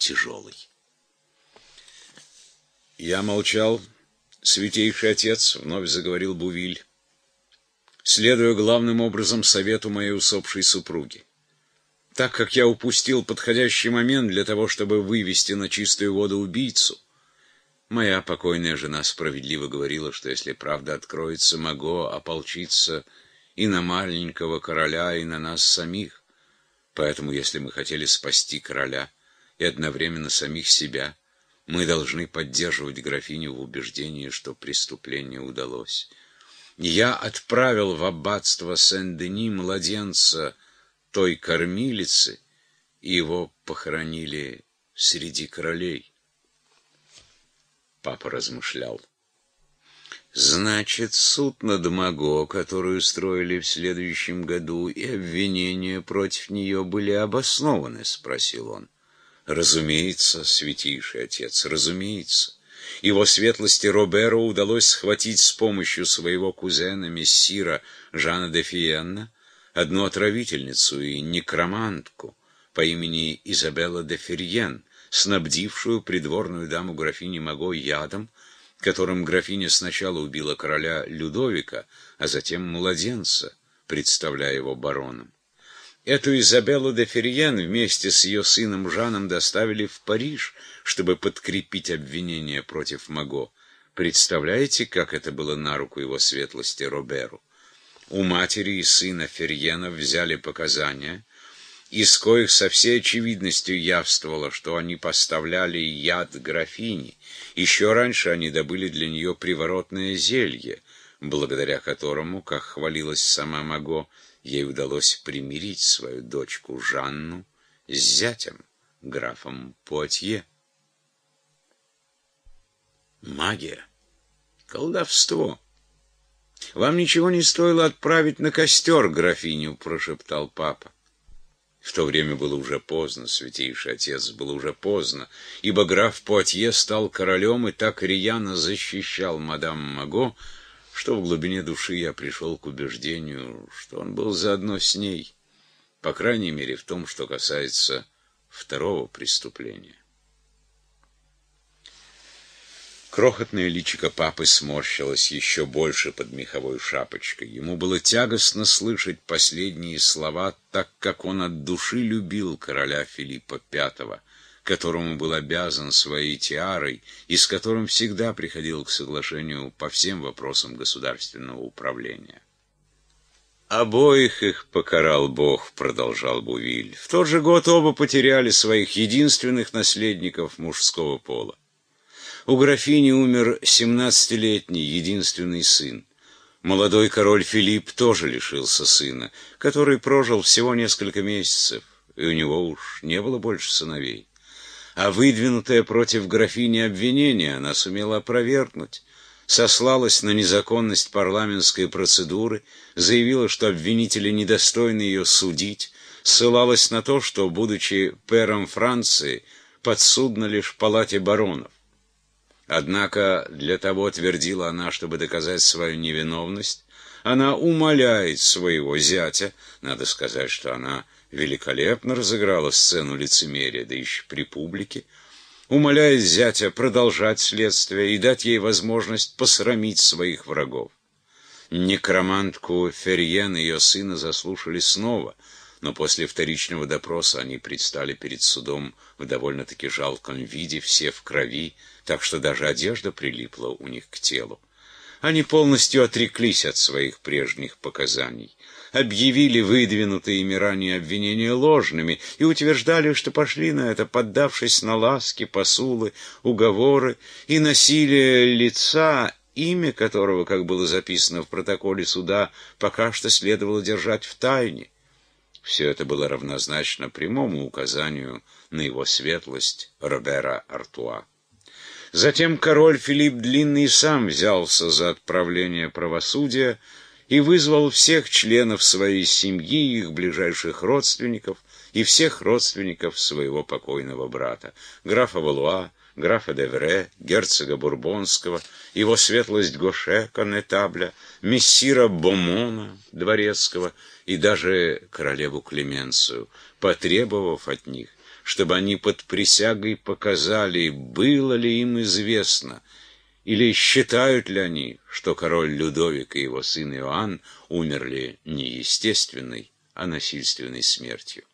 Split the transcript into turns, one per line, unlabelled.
тяжелый. Я молчал. Святейший отец, вновь заговорил Бувиль, следуя главным образом совету моей усопшей супруги. Так как я упустил подходящий момент для того, чтобы вывести на чистую воду убийцу, моя покойная жена справедливо говорила, что если правда откроется, могу ополчиться и на маленького короля, и на нас самих. Поэтому, если мы хотели спасти короля и одновременно самих себя, мы должны поддерживать графиню в убеждении, что преступление удалось. Я отправил в аббатство Сен-Дени младенца той кормилицы, и его похоронили среди королей. Папа размышлял. Значит, суд над Маго, который устроили в следующем году, и обвинения против нее были обоснованы, спросил он. Разумеется, святейший отец, разумеется. Его светлости Роберу удалось схватить с помощью своего кузена, мессира Жана де Фиенна, одну отравительницу и некромантку по имени Изабелла де Ферьен, снабдившую придворную даму графини Маго ядом, которым графиня сначала убила короля Людовика, а затем младенца, представляя его бароном. Эту Изабеллу де Ферьен вместе с ее сыном Жаном доставили в Париж, чтобы подкрепить обвинение против Маго. Представляете, как это было на руку его светлости Роберу? У матери и сына Ферьена взяли показания, из коих со всей очевидностью явствовало, что они поставляли яд графине. Еще раньше они добыли для нее приворотное зелье, благодаря которому, как хвалилась сама Маго, ей удалось примирить свою дочку Жанну с зятем, графом Пуатье. Магия, колдовство. Вам ничего не стоило отправить на костер графиню, прошептал папа. В то время было уже поздно, святейший отец, было уже поздно, ибо граф Пуатье стал королем и так рьяно защищал мадам Маго, что в глубине души я пришел к убеждению, что он был заодно с ней, по крайней мере в том, что касается второго преступления. Крохотное личико папы сморщилось еще больше под меховой шапочкой. Ему было тягостно слышать последние слова, так как он от души любил короля Филиппа V, которому был обязан своей тиарой и с которым всегда приходил к соглашению по всем вопросам государственного управления. «Обоих их покарал Бог», — продолжал Бувиль. «В тот же год оба потеряли своих единственных наследников мужского пола. У графини умер семнадцатилетний единственный сын. Молодой король Филипп тоже лишился сына, который прожил всего несколько месяцев, и у него уж не было больше сыновей а выдвинутое против графини обвинение она сумела опровергнуть, сослалась на незаконность парламентской процедуры, заявила, что обвинители недостойны ее судить, ссылалась на то, что, будучи пэром Франции, подсудна лишь палате баронов. Однако для того, твердила она, чтобы доказать свою невиновность, она умоляет своего зятя, надо сказать, что она великолепно разыграла сцену лицемерия, да еще при публике, умоляет зятя продолжать следствие и дать ей возможность посрамить своих врагов. Некромантку Ферьен и ее сына заслушали снова, но после вторичного допроса они предстали перед судом в довольно-таки жалком виде, все в крови, так что даже одежда прилипла у них к телу. Они полностью отреклись от своих прежних показаний объявили выдвинутые ими ранее обвинения ложными и утверждали, что пошли на это, поддавшись на ласки, посулы, уговоры и насилие лица, имя которого, как было записано в протоколе суда, пока что следовало держать в тайне. Все это было равнозначно прямому указанию на его светлость Робера Артуа. Затем король Филипп Длинный сам взялся за отправление правосудия, и вызвал всех членов своей семьи, их ближайших родственников и всех родственников своего покойного брата, графа Валуа, графа Девре, герцога Бурбонского, его светлость Гоше, конетабля, мессира Бомона, дворецкого, и даже королеву Клеменцию, потребовав от них, чтобы они под присягой показали, было ли им известно, или считают ли они, что король Людовик и его сын Иоанн умерли не естественной, а насильственной смертью.